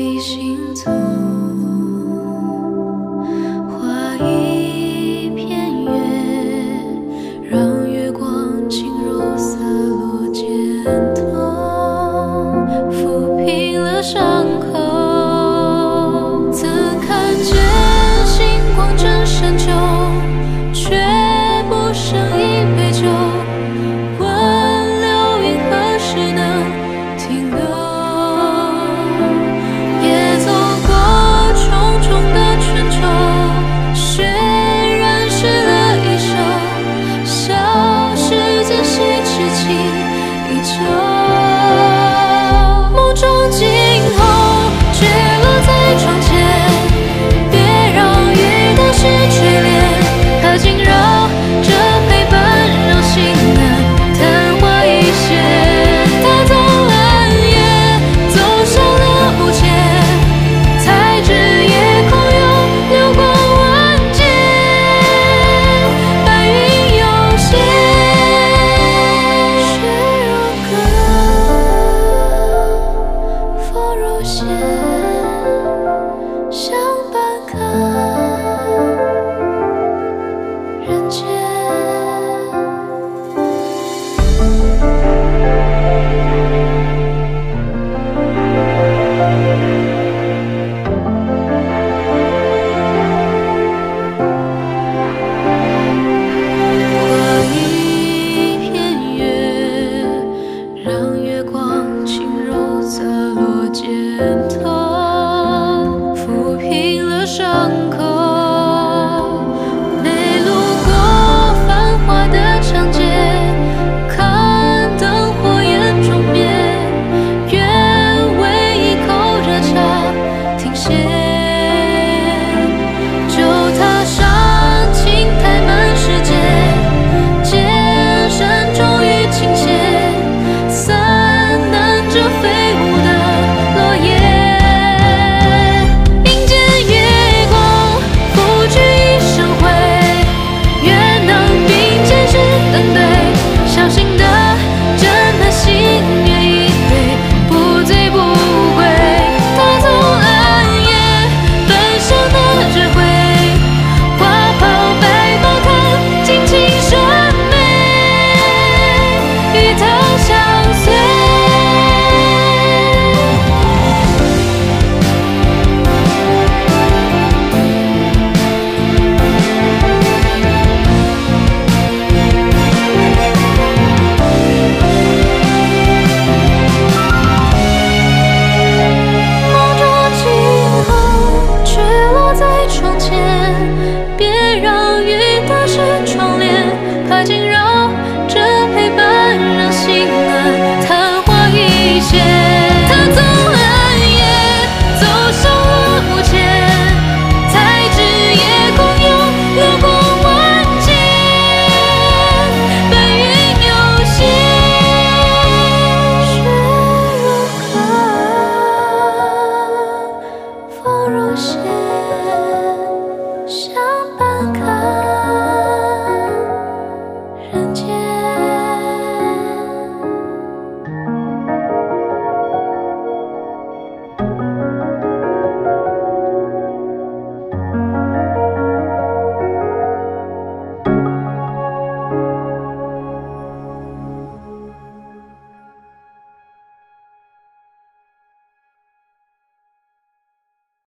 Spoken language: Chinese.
你行走。事情依旧谢。笑